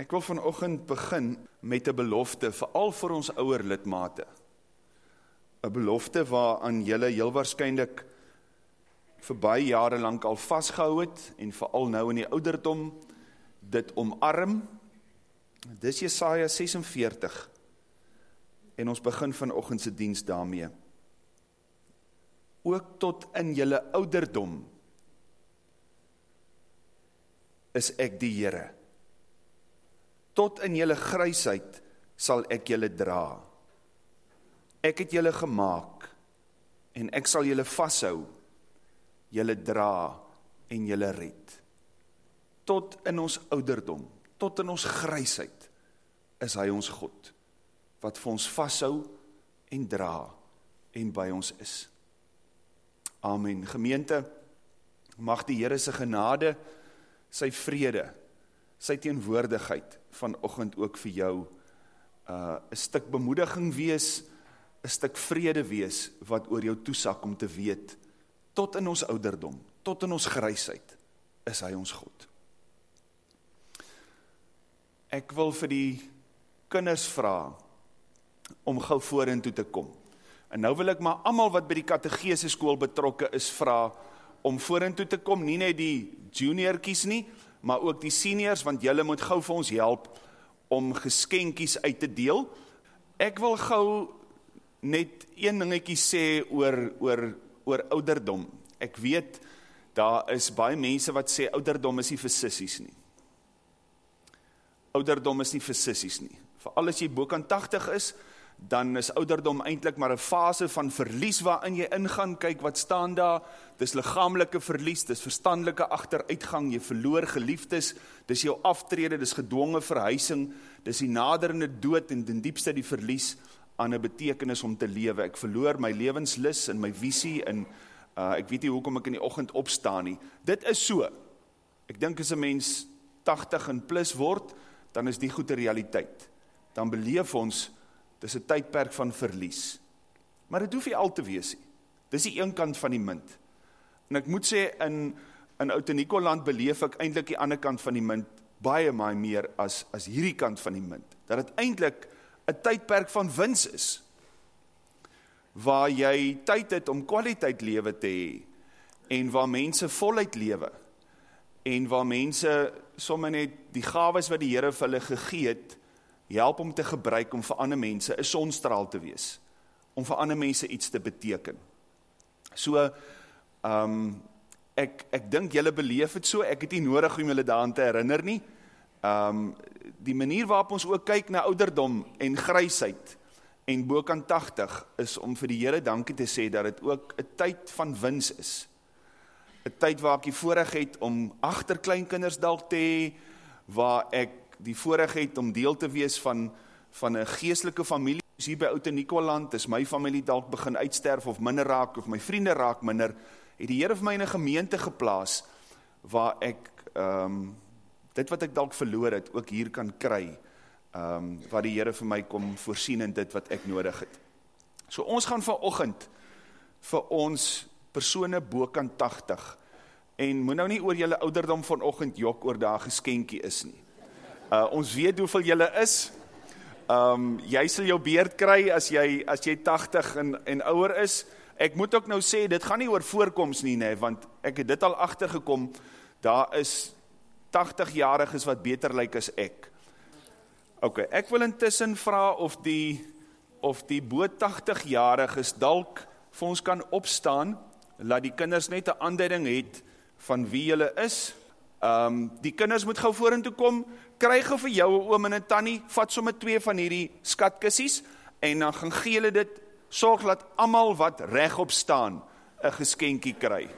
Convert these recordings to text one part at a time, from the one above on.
Ek wil vanoggend begin met 'n belofte veral vir ons ouer lidmate. 'n Belofte waaraan julle heel waarskynlik vir baie jare lank al vasgehou het en veral nou in die ouderdom dit omarm. Dis Jesaja 46. En ons begin vanoggend se diens daarmee. Ook tot in julle ouderdom is ek die Here tot in julle grysheid sal ek julle dra. Ek het julle gemaak en ek sal julle vashou, julle dra en julle red. Tot in ons ouderdom, tot in ons grysheid is hy ons God wat vir ons vashou en dra en by ons is. Amen. Gemeente, mag die Here se genade, sy vrede, sy teenwoordigheid vanoggend ook vir jou uh 'n stuk bemoediging wees, 'n stuk vrede wees wat oor jou toesak om te weet tot in ons ouderdom, tot in ons grysheid is hy ons God. Ek wil vir die kinders vra om gou vorentoe te kom. En nou wil ek maar almal wat by die kategese skool betrokke is vra om vorentoe te kom, nie net die juniortjies nie, maar ook die seniors want julle moet gou vir ons help om geskenkies uit te deel. Ek wil gou net een dingetjie sê oor oor oor ouderdom. Ek weet daar is baie mense wat sê ouderdom is nie vir sissies nie. Ouderdom is nie vir sissies nie. Veral as jy bo kan 80 is, dan is ouderdom eintlik maar 'n fase van verlies waarin jy ingaan. Kyk wat staan daar. Dis liggaamlike verlies, dis verstandelike agteruitgang, jy verloor geliefdes, dis jou aftrede, dis gedwonge verhuising, dis die naderende dood en ten diepste die verlies aan 'n betekenis om te lewe. Ek verloor my lewenslus en my visie en uh, ek weet nie hoekom ek in die oggend opstaan nie. Dit is so. Ek dink as 'n mens 80 en plus word, dan is die goeie realiteit. Dan beleef ons Dis 'n tydperk van verlies. Maar dit hoef nie al te wees nie. Dis die een kant van die munt. En ek moet sê in in Oudtshoorn beleef ek eintlik die ander kant van die munt baie baie meer as as hierdie kant van die munt. Dat dit eintlik 'n tydperk van wins is. Waar jy tyd het om kwaliteit lewe te hê en waar mense voluit lewe en waar mense sommer net die gawes wat die Here vir hulle gegee het help om te gebruik om vir ander mense 'n sonstraal te wees, om vir ander mense iets te beteken. So ehm um, ek ek dink julle beleef dit so, ek het nie nodig om julle daaraan te herinner nie. Ehm um, die manier waarop ons ook kyk na ouderdom en grysheid en bokant 80 is om vir die Here dankie te sê dat dit ook 'n tyd van wins is. 'n Tyd waar ek die voorreg het om agterkleinkinders dalk te hê waar ek die voorreg het om deel te wees van van 'n geestelike familie. Ons hier by Oute Nikoland, is my familie dalk begin uitsterf of minder raak of my vriende raak minder, het die Here vir my in 'n gemeente geplaas waar ek ehm um, dit wat ek dalk verloor het ook hier kan kry. Ehm um, wat die Here vir my kom voorsien in dit wat ek nodig het. So ons gaan vanoggend vir ons persone bokant 80 en moet nou nie oor julle ouderdom vanoggend jok oor daai geskenkie is nie. Uh ons weet hoeveel julle is. Um jy sal jou beerd kry as jy as jy 80 en en ouer is. Ek moet ook nou sê dit gaan nie oor voorkoms nie nê, want ek het dit al agtergekom. Daar is 80 jariges wat beter lyk as ek. OK, ek wil intussen vra of die of die bo 80 jariges dalk vir ons kan opstaan, laat die kinders net 'n aanduiding het van wie hulle is. Um die kinders moet gou vorentoe kom kry gou vir jou 'n oom en 'n tannie, vat sommer twee van hierdie skatkissies en dan gaan gee hulle dit, sorg dat almal wat regop staan 'n geskenkie kry.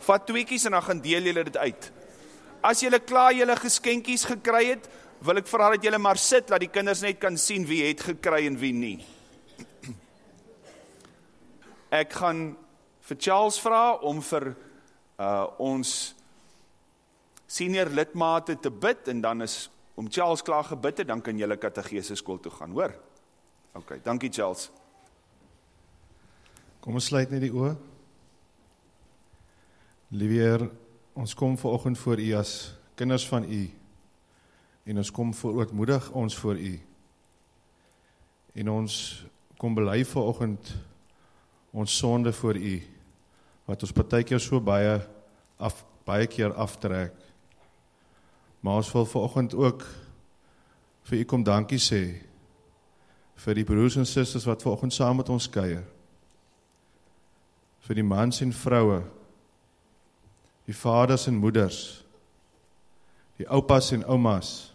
Vat tweeetjies en dan gaan deel julle dit uit. As julle klaar julle geskenkies gekry het, wil ek vra dat julle maar sit dat die kinders net kan sien wie het gekry en wie nie. Ek gaan vir Charles vra om vir uh ons senior lidmate te bid en dan is om Charles klaar gebid het, dan kan julle kategese skool toe gaan, hoor? OK, dankie Charles. Kom ons sluit net die oë. Liewe Heer, ons kom ver oggend voor U as kinders van U. En ons kom verootmoedig ons voor U. En ons kom bely vanoggend ons sonde voor U wat ons partykeer so baie af baie keer aftrek. Maar ons wil vanoggend ook vir U kom dankie sê vir die broers en susters wat vanoggend saam met ons kuier. Vir die mans en vroue, die vaders en moeders, die oupas en oumas,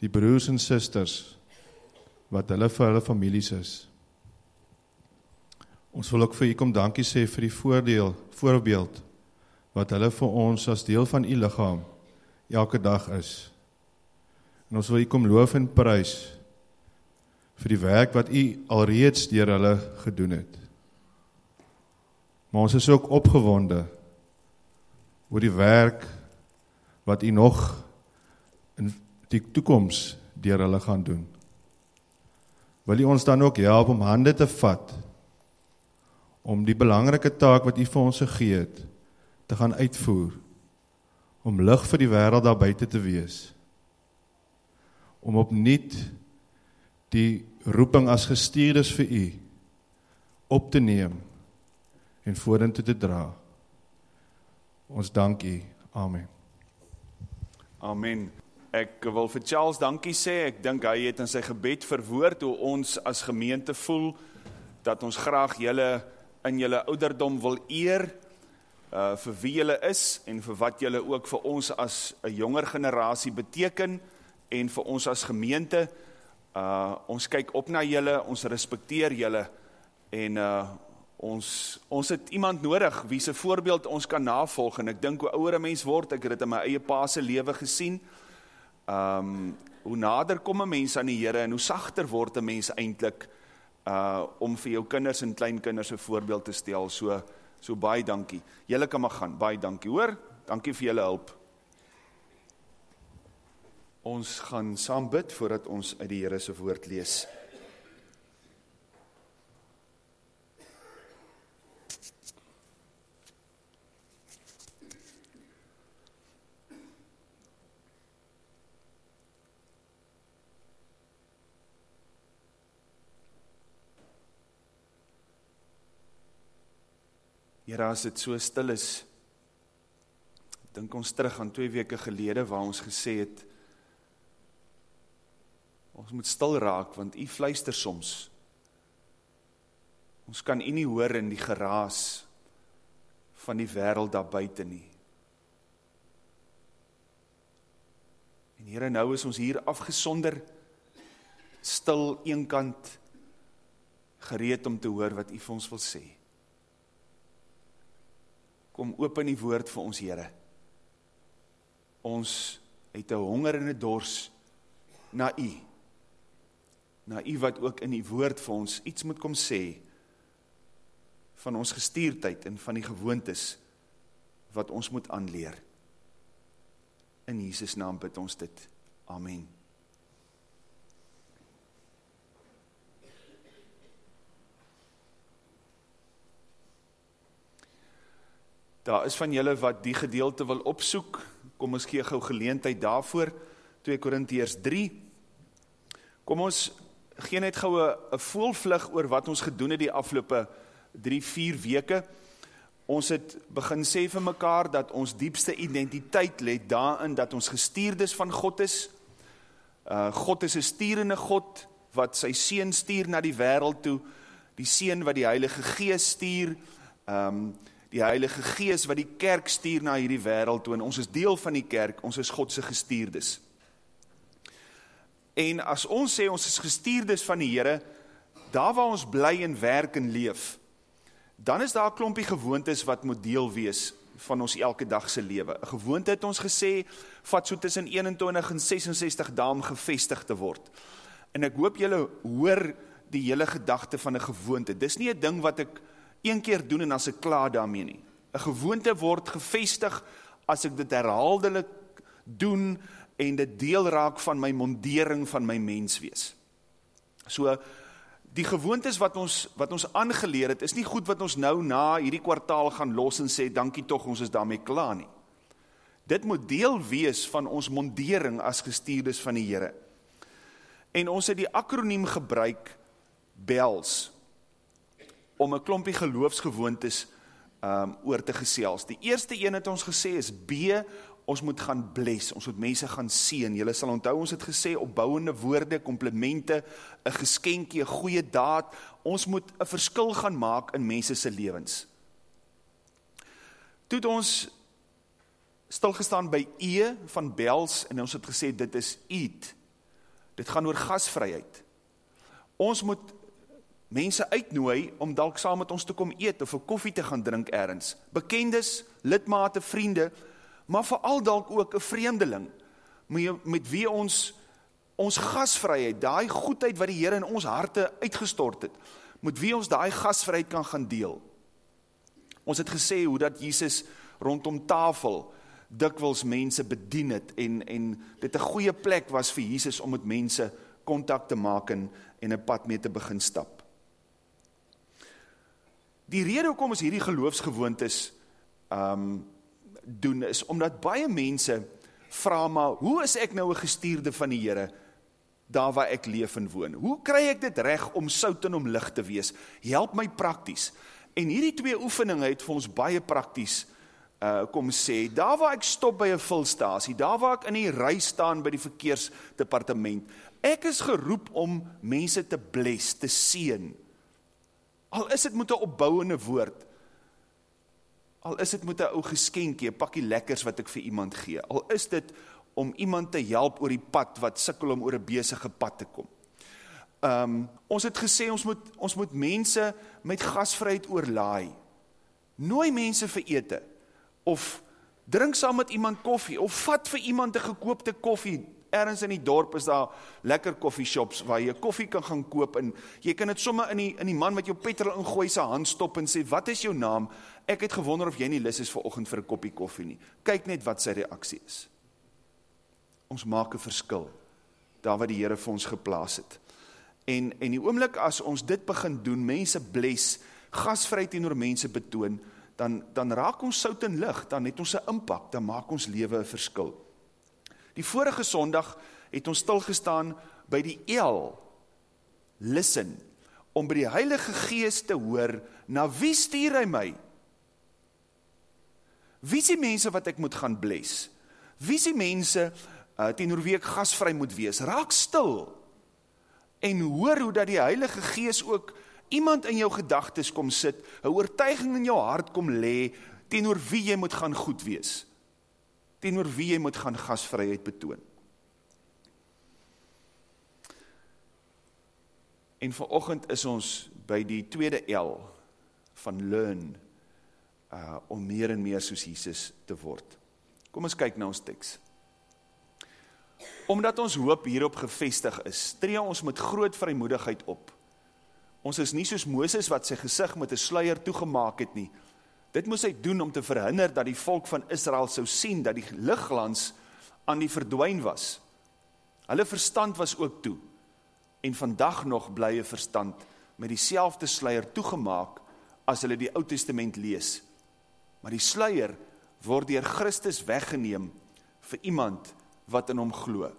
die broers en susters wat hulle vir hulle families is. Ons wil ook vir u kom dankie sê vir die voordeel, voorbeeld wat hulle vir ons as deel van u liggaam elke dag is. En ons wil u kom loof en prys vir die werk wat u alreeds deur hulle gedoen het. Maar ons is ook opgewonde oor die werk wat u nog in die toekoms deur hulle gaan doen. Wil u ons dan ook help om hande te vat om die belangrike taak wat u vir ons gegee het te gaan uitvoer om lig vir die wêreld daar buite te wees om opnuut die roeping as gestuurdes vir u op te neem en vorentoe te dra. Ons dank u. Amen. Amen. Ek wil vir Charles dankie sê. Ek dink hy het in sy gebed verwoord hoe ons as gemeente voel dat ons graag julle in julle ouderdom wil eer uh vir wie julle is en vir wat julle ook vir ons as 'n jonger generasie beteken en vir ons as gemeente. Uh ons kyk op na julle, ons respekteer julle en uh ons ons het iemand nodig wie se voorbeeld ons kan navolg en ek dink hoe ouer 'n mens word, ek het dit in my eie pa se lewe gesien. Um hoe nader kom 'n mens aan die Here en hoe sagter word 'n mens eintlik uh om vir jou kinders en kleinkinders 'n voorbeeld te stel. So so baie dankie. Julle kan maar gaan. Baie dankie. Hoor? Dankie vir julle hulp. Ons gaan saam bid voordat ons uit die Here se woord lees. Here, as dit so stil is, dink ons terug aan 2 weke gelede waar ons gesê het Ons moet stil raak want u fluister soms. Ons kan u nie hoor in die geraas van die wêreld daar buite nie. En Here, nou is ons hier afgesonder stil eenkant gereed om te hoor wat u vir ons wil sê. Kom open die woord vir ons, Here. Ons het 'n honger en 'n dors na u na u wat ook in die woord vir ons iets moet kom sê van ons gestuurdheid en van die gewoontes wat ons moet aanleer. In Jesus naam bid ons dit. Amen. Daar is van julle wat die gedeelte wil opsoek. Kom ons gee gou geleentheid daarvoor. 2 Korintiërs 3. Kom ons gee net gou 'n voelvlug oor wat ons gedoen het die afgelope 3, 4 weke. Ons het begin sê vir mekaar dat ons diepste identiteit lê daarin dat ons gestuurdes van God is. Uh God is 'n sturende God wat sy seun stuur na die wêreld toe. Die seun wat die Heilige Gees stuur. Um die Heilige Gees wat die kerk stuur na hierdie wêreld toe en ons is deel van die kerk. Ons is God se gestuurdes. En as ons sê ons is gestuurdes van die Here, daar waar ons bly en werk en leef, dan is daar 'n klompie gewoontes wat moet deel wees van ons elke dag se lewe. 'n Gewoonte het ons gesê vat so tussen 21 en 66 dae om gevestig te word. En ek hoop julle hoor die hele gedagte van 'n gewoonte. Dis nie 'n ding wat ek een keer doen en as ek klaar daarmee nie. 'n Gewoonte word gevestig as ek dit herhaaldelik doen en dit deel raak van my mondering van my menswees. So die gewoontes wat ons wat ons aangeleer het, is nie goed wat ons nou na hierdie kwartaal gaan los en sê dankie tog ons is daarmee klaar nie. Dit moet deel wees van ons mondering as gestuurdes van die Here. En ons het die akroniem gebruik BELS om 'n klompie geloofsgewoontes um oor te gesels. Die eerste een het ons gesê is B, ons moet gaan bless, ons moet mense gaan seën. Julle sal onthou ons het gesê opbouende woorde, komplimente, 'n geskenkie, 'n goeie daad. Ons moet 'n verskil gaan maak in mense se lewens. Toe het ons stilgestaan by E van Bells en ons het gesê dit is eat. Dit gaan oor gasvryheid. Ons moet mense uitnooi om dalk saam met ons te kom eet of 'n koffie te gaan drink elders. Bekendes, lidmate, vriende, maar veral dalk ook 'n vreemdeling met wie ons ons gasvryheid, daai goedheid wat die Here in ons harte uitgestort het, met wie ons daai gasvryheid kan gaan deel. Ons het gesê hoe dat Jesus rondom tafel dikwels mense bedien het en en dit 'n goeie plek was vir Jesus om met mense kontak te maak en en 'n pad mee te begin stap. Die rede hoekom ons hierdie geloofsgewoontes um doen is omdat baie mense vra maar hoe is ek nou 'n gestuurde van die Here daar waar ek leef en woon? Hoe kry ek dit reg om sout en om lig te wees? Help my prakties. En hierdie twee oefeninge het vir ons baie prakties uh kom sê, daar waar ek stop by 'n vulstasie, daar waar ek in die ry staan by die verkeersdepartement, ek is geroep om mense te bless, te seën. Al is dit met 'n opbouende woord. Al is dit met 'n ou geskenkie, 'n pakkie lekkers wat ek vir iemand gee. Al is dit om iemand te help oor die pad wat sukkel om oor 'n besige pad te kom. Um ons het gesê ons moet ons moet mense met gasvryheid oorlaai. Nooi mense vir ete of drink saam met iemand koffie of vat vir iemand 'n gekoopte koffie. Ergens in die dorp is daar lekker koffieshops waar jy koffie kan gaan koop en jy kan dit sommer in die in die man wat jou petrol ingooi se hand stop en sê wat is jou naam? Ek het gewonder of jy nie lus is vir oggend vir 'n koppie koffie nie. Kyk net wat sy reaksie is. Ons maak 'n verskil daar waar die Here vir ons geplaas het. En en die oomblik as ons dit begin doen, mense bless, gasvryheid teenoor mense betoon, dan dan raak ons sout en lig, dan het ons 'n impak, dan maak ons lewe 'n verskil. Die vorige Sondag het ons stil gestaan by die L. Listen om by die Heilige Gees te hoor, na wie stuur hy my? Wie is die mense wat ek moet gaan bless? Wie is die mense uh, teenoor wie ek gasvry moet wees? Raak stil en hoor hoe dat die Heilige Gees ook iemand in jou gedagtes kom sit, 'n oortuiging in jou hart kom lê teenoor wie jy moet gaan goed wees. Teenoor wie jy moet gaan gasvryheid betoon. En vanoggend is ons by die tweede L van learn uh om meer en meer soos Jesus te word. Kom ons kyk na ons teks. Omdat ons hoop hierop gefestig is, tree ons met groot vrymoedigheid op. Ons is nie soos Moses wat sy gesig met 'n sluier toegemaak het nie. Dit moes hy doen om te verhinder dat die volk van Israel sou sien dat die ligglans aan die verdwyn was. Hulle verstand was ook toe. En vandag nog bly 'n verstand met dieselfde sluier toegemaak as hulle die Ou Testament lees. Maar die sluier word deur Christus weggeneem vir iemand wat in hom glo.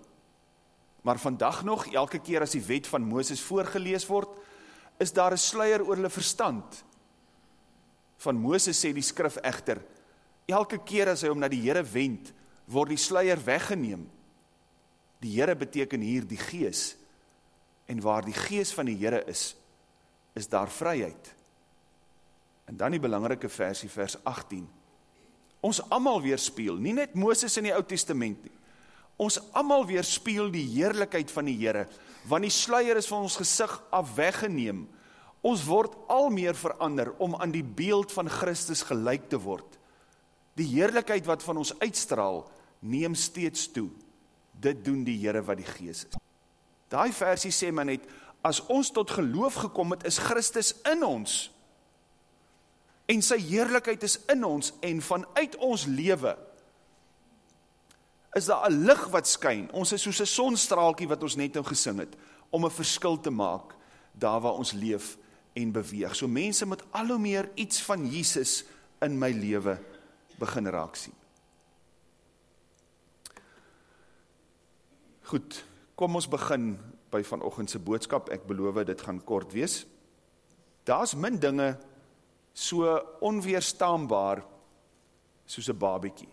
Maar vandag nog elke keer as die wet van Moses voorgeles word, is daar 'n sluier oor hulle verstand. Van Moses sê die skrif egter, elke keer as hy hom na die Here wend, word die sluier weggeneem. Die Here beteken hier die Gees. En waar die Gees van die Here is, is daar vryheid. En dan die belangrike versie vers 18. Ons almal weerspieël, nie net Moses in die Ou Testament nie. Ons almal weerspieël die heerlikheid van die Here want die sluier is van ons gesig af weggeneem. Ons word al meer verander om aan die beeld van Christus gelyk te word. Die heerlikheid wat van ons uitstraal, neem steeds toe. Dit doen die Here wat die Gees is. Daai versie sê maar net as ons tot geloof gekom het, is Christus in ons. En sy heerlikheid is in ons en vanuit ons lewe is daar 'n lig wat skyn. Ons is soos 'n sonstraaltjie wat ons net nou gesing het om 'n verskil te maak daar waar ons leef en beweeg. So mense moet al hoe meer iets van Jesus in my lewe begin raak sien. Goed, kom ons begin by vanoggend se boodskap. Ek beloof dit gaan kort wees. Daar's min dinge so onweerstaanbaar soos 'n babatjie.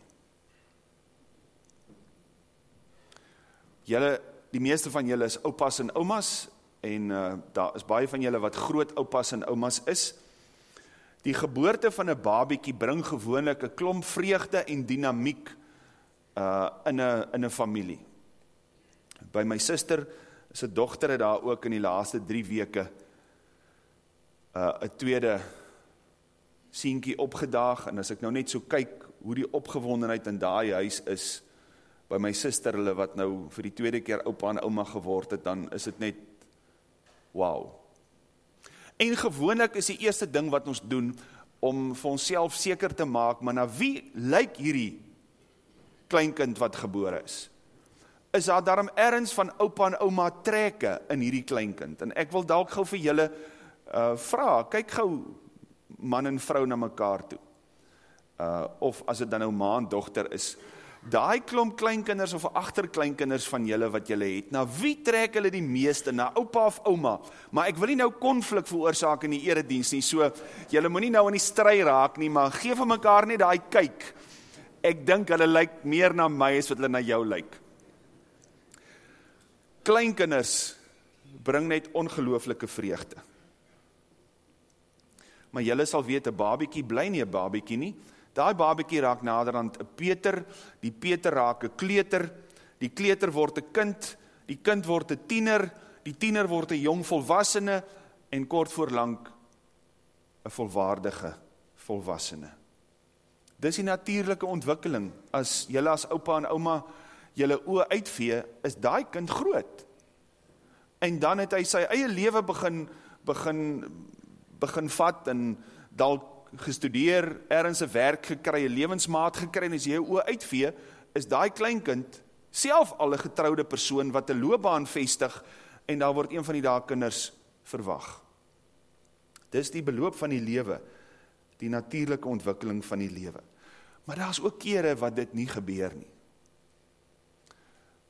Julle die meeste van julle is oupas en oumas en uh, daar is baie van julle wat groot oupas en oumas is. Die geboorte van 'n babietjie bring gewoonlik 'n klomp vreugde en dinamiek uh in 'n in 'n familie. By my suster se dogter het daar ook in die laaste 3 weke uh 'n tweede seentjie opgedaag en as ek nou net so kyk hoe die opgewondenheid in daai huis is by my suster hulle wat nou vir die tweede keer oupa en ouma geword het, dan is dit net wow. En gewoonlik is die eerste ding wat ons doen om vir onsself seker te maak, maar na wie lyk hierdie kleinkind wat gebore is? Is daar daarom ergens van oupa en ouma trekke in hierdie kleinkind? En ek wil dalk gou vir julle uh vra, kyk gou man en vrou na mekaar toe. Uh of as dit dan nou ma en dogter is, daai klomp kleinkinders of agterkleinkinders van julle wat julle het, na wie trek hulle die meeste? Na oupa of ouma? Maar ek wil nie nou konflik veroorsaak in die erediens nie. So julle moenie nou in die stry raak nie, maar gee vir mekaar net daai kyk. Ek dink hulle lyk meer na my as wat hulle na jou lyk. Kleinkinders bring net ongelooflike vreugde. Maar julle sal weet 'n babietjie bly nie 'n babietjie nie. Daai babietjie raak naderhand 'n Peter, die Peter raak 'n kleuter, die kleuter word 'n kind, die kind word 'n tiener, die tiener word 'n jong volwassene en kort voor lank 'n volwaardige volwassene. Dis die natuurlike ontwikkeling. As julle as oupa en ouma julle oë uitvee, is daai kind groot. En dan het hy sy eie lewe begin begin begin vat en dalk gestudeer, ergens 'n werk gekry, 'n lewensmaat gekry en as jy jou oë uitvee, is daai kleinkind self al 'n getroude persoon wat 'n loopbaan vestig en daar word een van die dae kinders verwag. Dis die beloop van die lewe, die natuurlike ontwikkeling van die lewe. Maar daar's ook kere wat dit nie gebeur nie.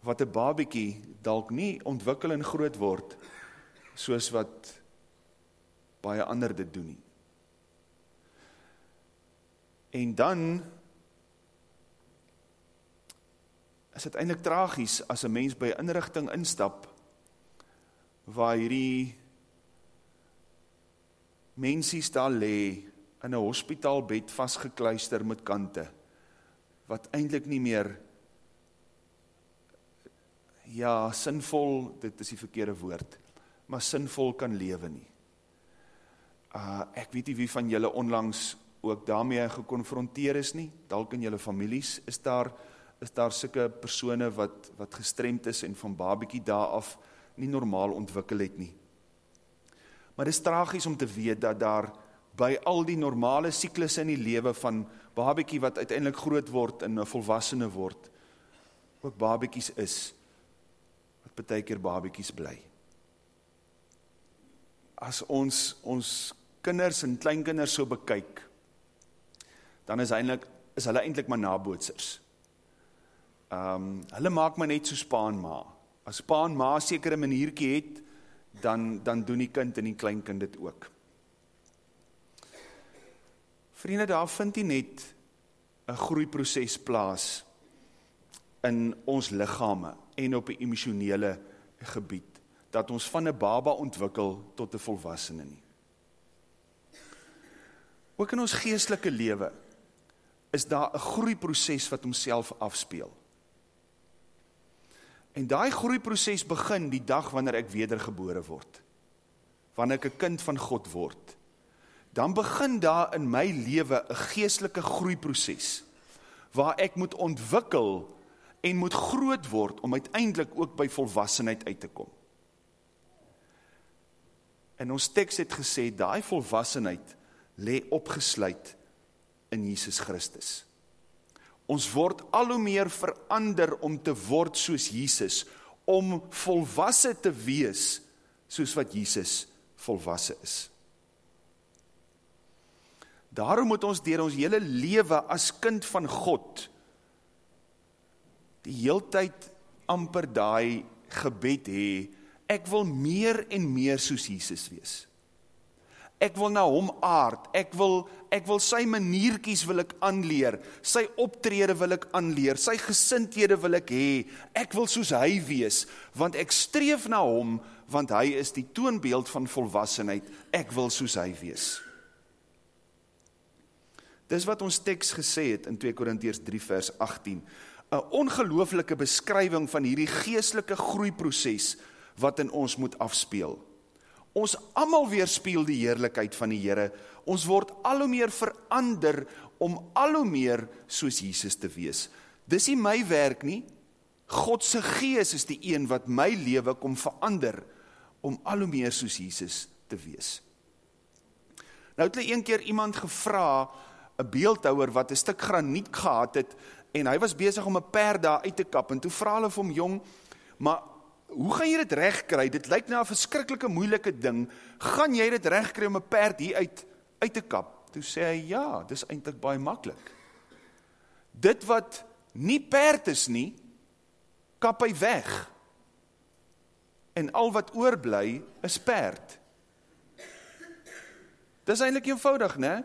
Wat 'n babietjie dalk nie ontwikkel en groot word soos wat baie ander dit doen nie. En dan is dit eintlik tragies as 'n mens by 'n inrigting instap waar hierdie mensies daar lê in 'n hospitaalbed vasgekluister met kante wat eintlik nie meer ja, sinvol, dit is die verkeerde woord, maar sinvol kan lewe nie. Uh ek weet nie wie van julle onlangs ook daarmee gekonfronteer is nie. Dalk in julle families is daar is daar sulke persone wat wat gestremd is en van babietjie daar af nie normaal ontwikkel het nie. Maar dit is tragies om te weet dat daar by al die normale siklusse in die lewe van babietjie wat uiteindelik groot word en 'n volwassene word, ook babietjies is wat baie keer babietjies bly. As ons ons kinders en kleinkinders so bekyk, dan is eintlik is hulle eintlik maar nabootsers. Ehm um, hulle maak maar net so spaan ma. As spaan ma sekere maniertjie het, dan dan doen die kind en die kleinkind dit ook. Vriende, daar vind nie net 'n groeiproses plaas in ons liggame en op 'n emosionele gebied dat ons van 'n baba ontwikkel tot 'n volwassene nie. Ook in ons geestelike lewe is daar 'n groeiproses wat homself afspeel. En daai groeiproses begin die dag wanneer ek wedergebore word. Wanneer ek 'n kind van God word. Dan begin daar in my lewe 'n geestelike groeiproses waar ek moet ontwikkel en moet groot word om uiteindelik ook by volwassenheid uit te kom. En ons teks het gesê daai volwassenheid lê opgesluit in Jesus Christus. Ons word al hoe meer verander om te word soos Jesus, om volwasse te wees soos wat Jesus volwasse is. Daarom moet ons deur ons hele lewe as kind van God die heeltyd amper daai gebed hê, ek wil meer en meer soos Jesus wees. Ek wil na hom aard. Ek wil ek wil sy maniertjies wil ek aanleer. Sy optrede wil ek aanleer. Sy gesindhede wil ek hê. Ek wil soos hy wees want ek streef na hom want hy is die toonbeeld van volwassenheid. Ek wil soos hy wees. Dis wat ons teks gesê het in 2 Korintiërs 3 vers 18. 'n Ongelooflike beskrywing van hierdie geestelike groeiproses wat in ons moet afspeel. Ons almal weerspieël die heerlikheid van die Here. Ons word al hoe meer verander om al hoe meer soos Jesus te wees. Dis nie my werk nie. God se Gees is die een wat my lewe kom verander om al hoe meer soos Jesus te wees. Nou het hulle een keer iemand gevra, 'n beeldhouer wat 'n stuk graniet gehad het en hy was besig om 'n perd daar uit te kap en toe vra hulle vir hom jong, maar hoe gaan jy dit regkry? Dit lyk na 'n verskriklike moeilike ding. Gaan jy dit regkry om 'n perd hier uit uit te kap? Toe sê hy ja, dis eintlik baie maklik. Dit wat nie perd is nie, kap hy weg. En al wat oorbly is perd. Dis eintlik eenvoudig, né?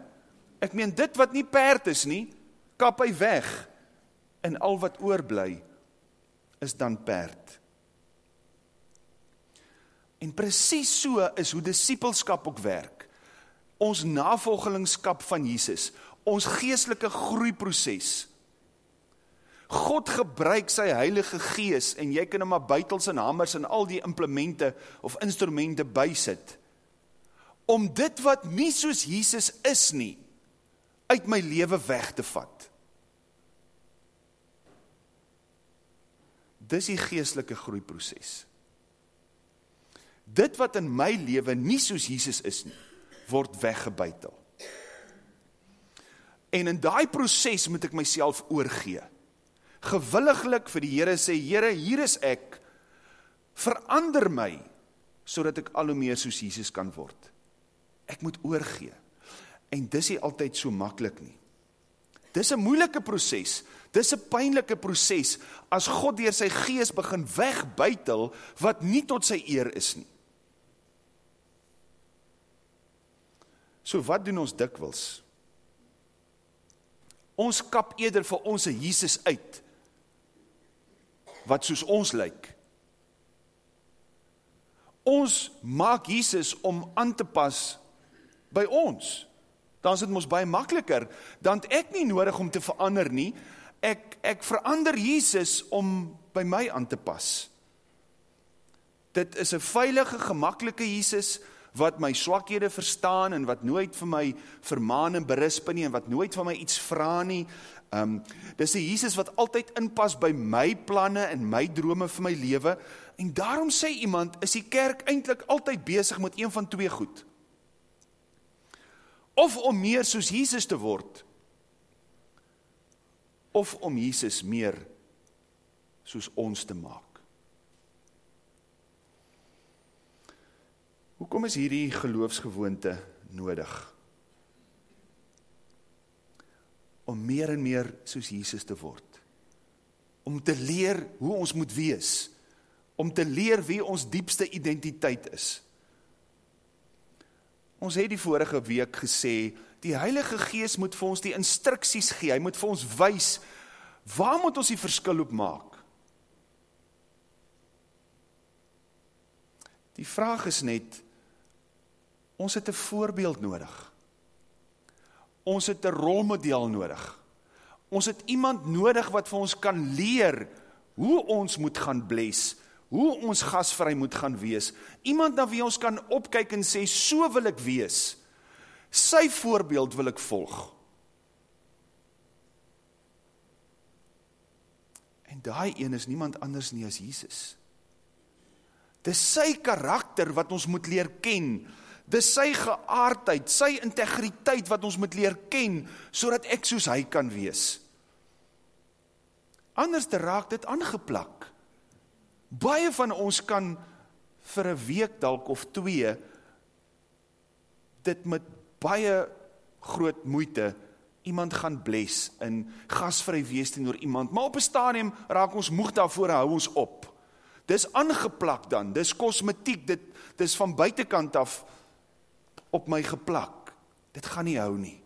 Ek meen dit wat nie perd is nie, kap hy weg. En al wat oorbly is dan perd. En presies so is hoe disippelskap ook werk. Ons navolgingskap van Jesus, ons geestelike groeiproses. God gebruik sy Heilige Gees en jy kan hom maar buitels en hamers en al die implemente of instrumente bysit om dit wat nie soos Jesus is nie uit my lewe weg te vat. Dis die geestelike groeiproses. Dit wat in my lewe nie soos Jesus is nie, word weggebuitel. En in daai proses moet ek myself oorgee. Gewilliglik vir die Here sê, Here, hier is ek. Verander my sodat ek al hoe meer soos Jesus kan word. Ek moet oorgee. En dis nie altyd so maklik nie. Dis 'n moeilike proses. Dis 'n pynlike proses as God deur sy gees begin wegbuitel wat nie tot sy eer is nie. So wat doen ons dikwels? Ons kap eerder vir ons se Jesus uit wat soos ons lyk. Ons maak Jesus om aan te pas by ons. Dan is dit mos baie makliker dan ek nie nodig om te verander nie. Ek ek verander Jesus om by my aan te pas. Dit is 'n veilige, gemaklike Jesus wat my swakhede verstaan en wat nooit vir my vermaan en berisp nie en wat nooit van my iets vra nie. Um dis 'n Jesus wat altyd inpas by my planne en my drome vir my lewe. En daarom sê iemand, is die kerk eintlik altyd besig met een van twee goed. Of om meer soos Jesus te word of om Jesus meer soos ons te maak. Hoekom is hierdie geloofsgewoonte nodig? Om meer en meer soos Jesus te word. Om te leer hoe ons moet wees. Om te leer wie ons diepste identiteit is. Ons het die vorige week gesê, die Heilige Gees moet vir ons die instruksies gee. Hy moet vir ons wys waar moet ons die verskil op maak? Die vraag is net Ons het 'n voorbeeld nodig. Ons het 'n rolmodel nodig. Ons het iemand nodig wat vir ons kan leer hoe ons moet gaan bless, hoe ons gasvry moet gaan wees. Iemand na wie ons kan opkyk en sê so wil ek wees. Sy voorbeeld wil ek volg. En daai een is niemand anders nie as Jesus. Dis sy karakter wat ons moet leer ken. Dis sy geaardheid, sy integriteit wat ons moet leer ken sodat ek soos hy kan wees. Anders te raak dit aangeplak. Baie van ons kan vir 'n week dalk of 2 dit met baie groot moeite iemand gaan bless in gasvry wees teenoor iemand, maar op 'n stadium raak ons moeg daarvoor hou ons op. Dis aangeplak dan, dis kosmetiek, dit dis van buitekant af op my geplak. Dit gaan nie hou nie.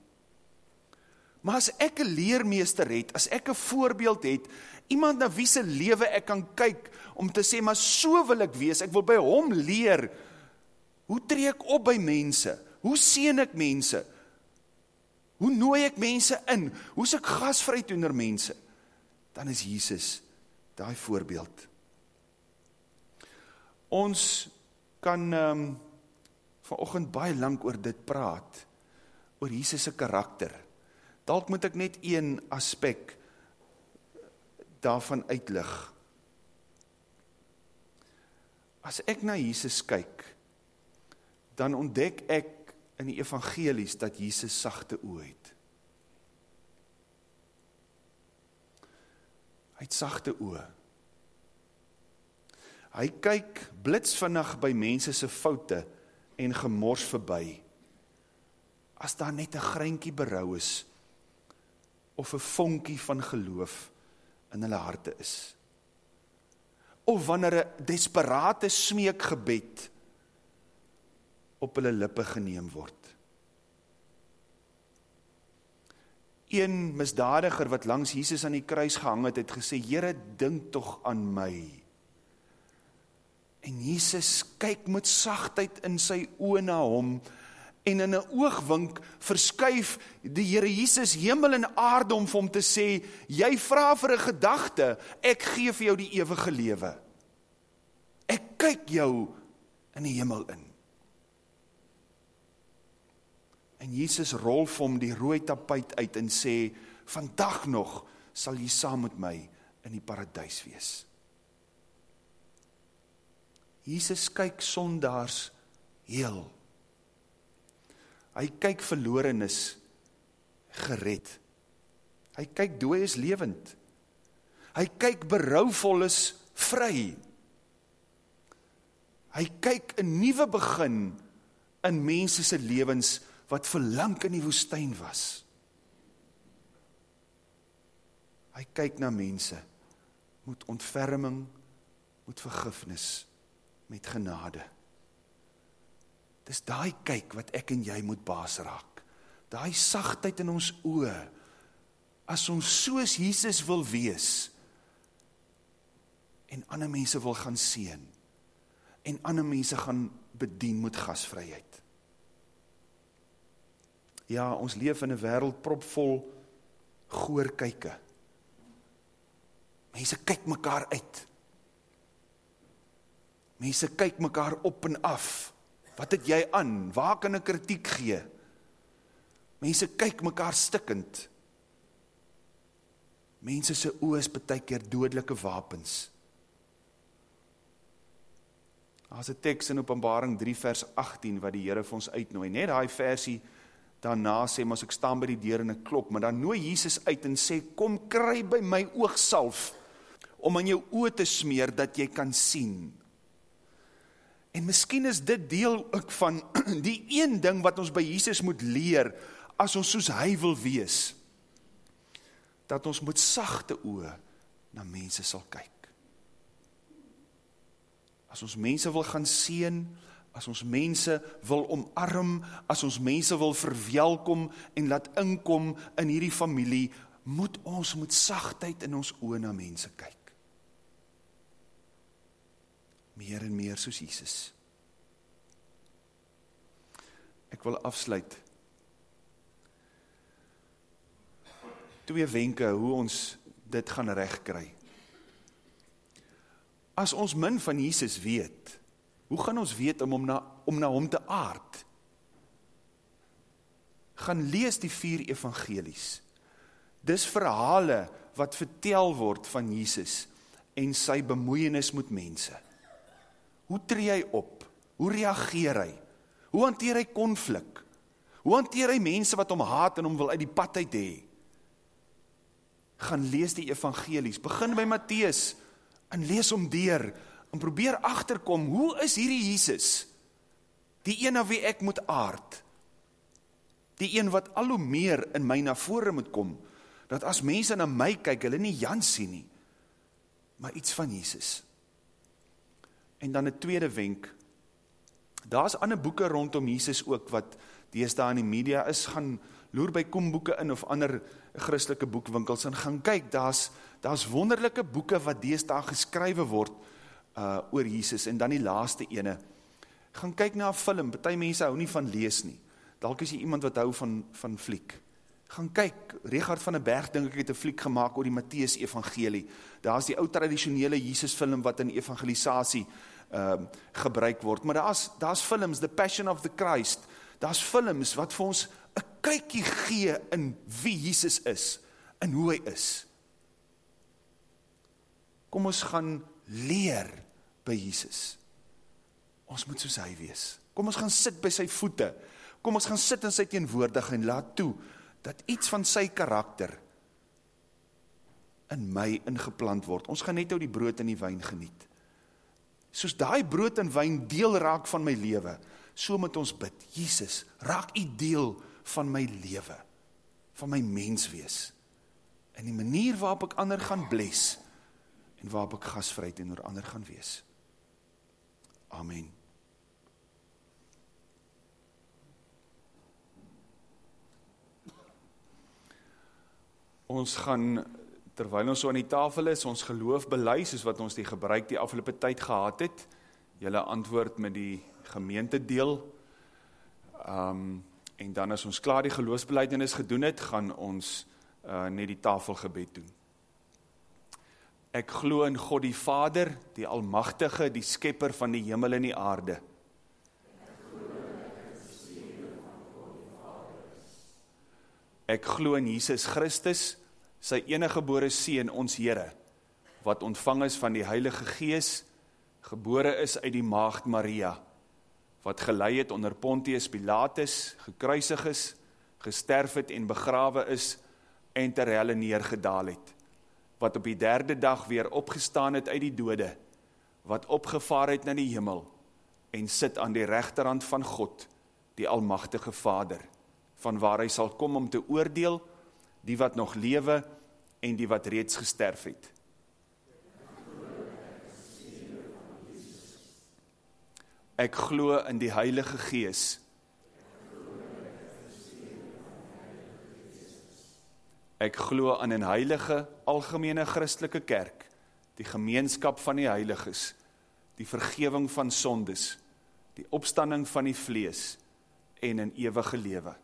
Maar as ek 'n leermeester het, as ek 'n voorbeeld het, iemand na wie se lewe ek kan kyk om te sê maar so wil ek wees, ek wil by hom leer. Hoe tree ek op by mense? Hoe seën ek mense? Hoe nooi ek mense in? Hoe's ek gasvry teenoor mense? Dan is Jesus daai voorbeeld. Ons kan um, vanoggend baie lank oor dit praat oor Jesus se karakter. Dalk moet ek net een aspek daarvan uitlig. As ek na Jesus kyk, dan ontdek ek in die evangelies dat Jesus sagte oë het. Hy het sagte oë. Hy kyk blitsvinnig by mense se foute en gemors verby. As daar net 'n greintjie berou is of 'n vonkie van geloof in hulle harte is. Of wanneer 'n desperate smeekgebed op hulle lippe geneem word. Een misdadiger wat langs Jesus aan die kruis gehang het, het gesê: "Here, dink tog aan my." En Jesus kyk met sagtheid in sy oë na hom en in 'n oogwink verskuif die Here Jesus hemel en aarde om vir hom te sê: "Jy vra vir 'n gedagte, ek gee vir jou die ewige lewe." Ek kyk jou in die hemel in. En Jesus rol vir hom die rooi tapuit uit en sê: "Vandag nog sal jy saam met my in die paradys wees." Jesus kyk sondaars heel. Hy kyk verlorenes gered. Hy kyk dooies lewend. Hy kyk berouvolles vry. Hy kyk 'n nuwe begin in mense se lewens wat verlang in die woestyn was. Hy kyk na mense met ontferming, met vergifnis, met genade. Dis daai kyk wat ek en jy moet baas raak. Daai sagtheid in ons oë as ons soos Jesus wil wees en ander mense wil gaan seën en ander mense gaan bedien met gasvryheid. Ja, ons leef in 'n wêreld propvol goorkyke. Mense kyk mekaar uit. Mense kyk mekaar op en af. Wat het jy aan? Waar kan ek kritiek gee? Mense kyk mekaar stikkend. Mense se oë is baie keer dodelike wapens. Daar's 'n teks in Openbaring 3 vers 18 wat die Here vir ons uitnooi. Net daai versie daarna sê as ek staan by die deur en ek klop, maar dan nooi Jesus uit en sê kom kry by my oogsalf om aan jou oë te smeer dat jy kan sien. En miskien is dit deel ook van die een ding wat ons by Jesus moet leer as ons soos hy wil wees. Dat ons met sagte oë na mense sal kyk. As ons mense wil gaan seën, as ons mense wil omarm, as ons mense wil verwelkom en laat inkom in hierdie familie, moet ons met sagtheid in ons oë na mense kyk. Meer en meer soos Jesus. Ek wil afsluit. Twee wenke hoe ons dit gaan regkry. As ons min van Jesus weet, Hoe gaan ons weet om hom na om na hom te aard? Gaan lees die vier evangelies. Dis verhale wat vertel word van Jesus en sy bemoeienis met mense. Hoe tree hy op? Hoe reageer hy? Hoe hanteer hy konflik? Hoe hanteer hy mense wat hom haat en hom wil uit die pad uit hê? Gaan lees die evangelies. Begin by Matteus en lees hom deur en probeer agterkom, hoe is hierdie Jesus? Die een na wie ek moet aard. Die een wat al hoe meer in my na vore moet kom, dat as mense na my kyk, hulle nie Jan sien nie, maar iets van Jesus. En dan 'n tweede wenk. Daar's ander boeke rondom Jesus ook wat deesdae in die media is, gaan loer by Komboeke in of ander Christelike boekwinkels en gaan kyk, daar's daar's wonderlike boeke wat deesdae geskrywe word uh oor Jesus en dan die laaste ene. Gaan kyk na 'n film. Party mense hou nie van lees nie. Dalk is jy iemand wat hou van van fliek. Gaan kyk, Richard van der Berg dink ek het 'n fliek gemaak oor die Matteus Evangelie. Daar's die ou tradisionele Jesus film wat in evangelisasie ehm uh, gebruik word, maar daar's daar's films The Passion of the Christ. Daar's films wat vir ons 'n kykie gee in wie Jesus is en hoe hy is. Kom ons gaan leer by Jesus. Ons moet soos hy wees. Kom ons gaan sit by sy voete. Kom ons gaan sit in sy teenwoordigheid en laat toe dat iets van sy karakter in my ingeplant word. Ons gaan net ou die brood en die wyn geniet. Soos daai brood en wyn deel raak van my lewe, so moet ons bid. Jesus, raak U deel van my lewe, van my menswees. In die manier waarop ek ander gaan bless en waarop ek gasvry teenoor ander gaan wees. Amen. Ons gaan terwyl ons so aan die tafel is, ons geloof bely soos wat ons die gebruik die afgelope tyd gehad het. Julle antwoord met die gemeente deel. Um en dan as ons klaar die geloofsbelijdenis gedoen het, gaan ons uh, net die tafelgebed doen. Ek glo in God die Vader, die Almagtige, die Skepper van die hemel en die aarde. Ek glo in Jesus Christus, sy enige gebore Seun, ons Here, wat ontvang is van die Heilige Gees, gebore is uit die Maagd Maria, wat gelei het onder Pontius Pilatus, gekruisig is, gesterf het en begrawe is en ter helle neergedaal het, wat op die derde dag weer opgestaan het uit die dode, wat opgevaar het na die hemel en sit aan die rechterhand van God, die Almachtige Vader, van waar hy sal kom om te oordeel, die wat nog lewe en die wat reeds gesterf het. Ek glo in die Heilige Gees. Ek glo aan 'n heilige algemene Christelike kerk, die gemeenskap van die heiliges, die vergifnis van sondes, die opstanding van die vlees en 'n ewige lewe.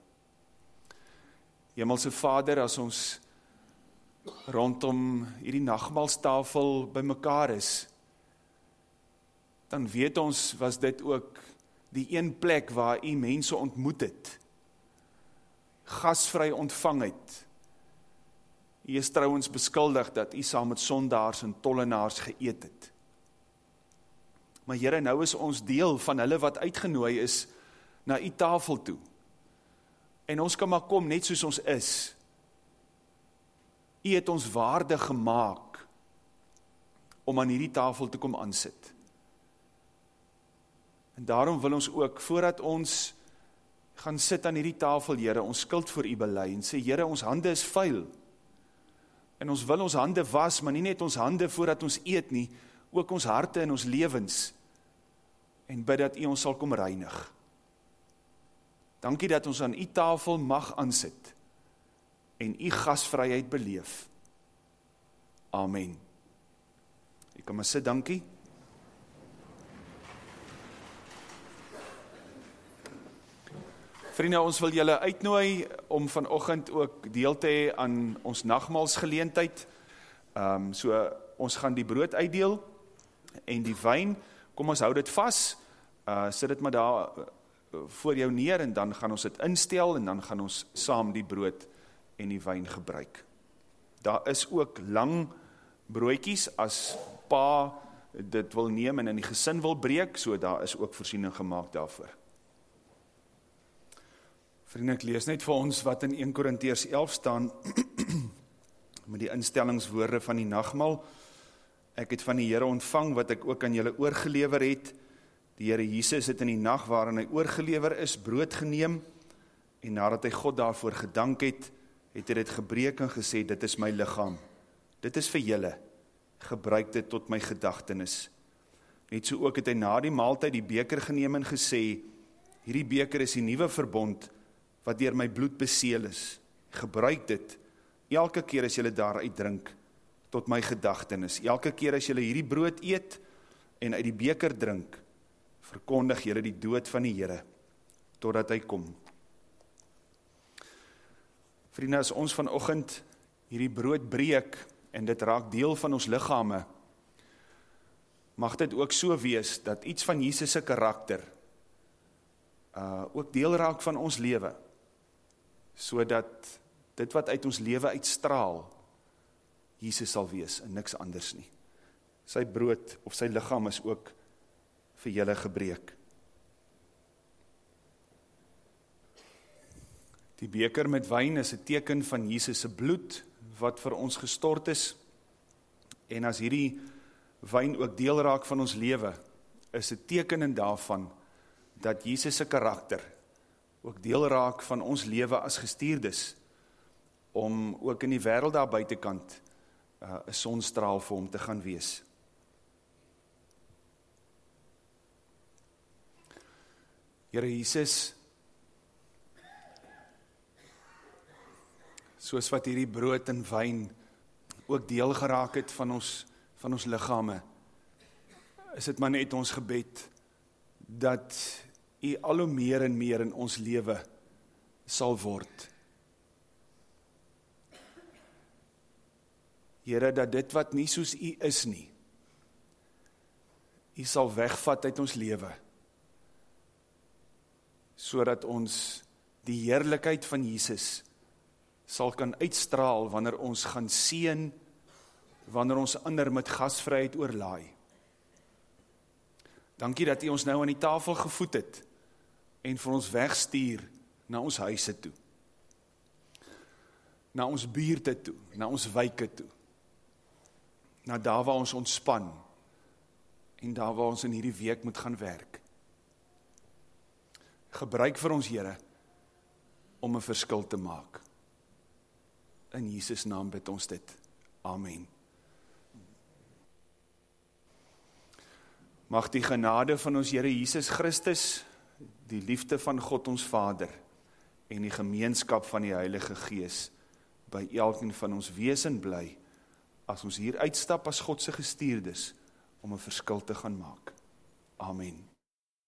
Hemelse Vader, as ons rondom hierdie nagmaalstafel bymekaar is, dan weet ons was dit ook die een plek waar u mense ontmoet het. Gasvry ontvang het. U is trouens beskuldig dat u saam met sondaars en tollenaars geëet het. Maar Here, nou is ons deel van hulle wat uitgenooi is na u tafel toe. En ons kan maar kom net soos ons is. U het ons waardig gemaak om aan hierdie tafel te kom aansit. En daarom wil ons ook voordat ons gaan sit aan hierdie tafel, Here, ons skuld voor U bely en sê Here, ons hande is vuil. En ons wil ons hande was, maar nie net ons hande voordat ons eet nie, ook ons harte en ons lewens. En bid dat U ons sal kom reinig. Dankie dat ons aan u tafel mag aansit en u gasvryheid beleef. Amen. Ek kom maar sit, dankie. Vriende, ons wil julle uitnooi om vanoggend ook deel te hê aan ons nagmaalsgeleentheid. Ehm um, so ons gaan die brood uitdeel en die wyn. Kom ons hou dit vas. Uh sit dit maar daar voor jou neer en dan gaan ons dit instel en dan gaan ons saam die brood en die wyn gebruik. Daar is ook lang broodjies as pa dit wil neem en in die gesin wil breek, so daar is ook voorsiening gemaak daarvoor. Vriende, ek lees net vir ons wat in 1 Korintiërs 11 staan met die instellingswoorde van die nagmaal. Ek het van die Here ontvang wat ek ook aan julle oorgelewer het. Die Here Jesus het in die nag waarin hy oorgelewer is, brood geneem En nadat hy God daarvoor gedank het, het hy dit gebreek en gesê, dit is my lichaam. Dit is vir julle. Gebruik dit tot my gedagtenis. Net so ook het hy na die maaltyd die beker geneem en gesê, hierdie beker is die nieuwe verbond, wat dier my bloed beseel is. Gebruik dit, elke keer as julle daaruit drink, tot my gedagtenis. Elke keer as julle hierdie brood eet, en uit die beker drink, verkondig julle die dood van die Here totdat hy kom. Vriende, as ons vanoggend hierdie brood breek en dit raak deel van ons liggame, mag dit ook so wees dat iets van Jesus se karakter uh ook deel raak van ons lewe sodat dit wat uit ons lewe uitstraal Jesus sal wees en niks anders nie sy brood of sy lichaam is ook vir julle gebreek. Die beker met wijn is een teken van Jesus' bloed, wat vir ons gestort is, en as hierdie wijn ook deel raak van ons leven, is een teken in daarvan, dat Jesus' karakter ook deel raak van ons leven as gestuurdes, om ook in die wereld daar buitenkant uh, een sonstraal vir hom te gaan wees. Here Jesus soos wat hierdie brood en wyn ook deel geraak het van ons van ons liggame is dit maar net ons gebed dat u al hoe meer en meer in ons lewe sal word. Here dat dit wat nie soos u is nie u sal wegvat uit ons lewe sodat ons die heerlikheid van Jesus sal kan uitstraal wanneer ons gaan seën wanneer ons ander met gasvryheid oorlaai. Dankie dat U ons nou aan die tafel gevoed het en vir ons wegstuur na ons huise toe. Na ons buurte toe, na ons wyke toe. Na daar waar ons ontspan en daar waar ons in hierdie week moet gaan werk gebruik vir ons Here om 'n verskil te maak. In Jesus naam bid ons dit. Amen. Mag die genade van ons Here Jesus Christus, die liefde van God ons Vader en die gemeenskap van die Heilige Gees by elkeen van ons wesen bly as ons hier uitstap as God se gestuurdes om 'n verskil te gaan maak. Amen.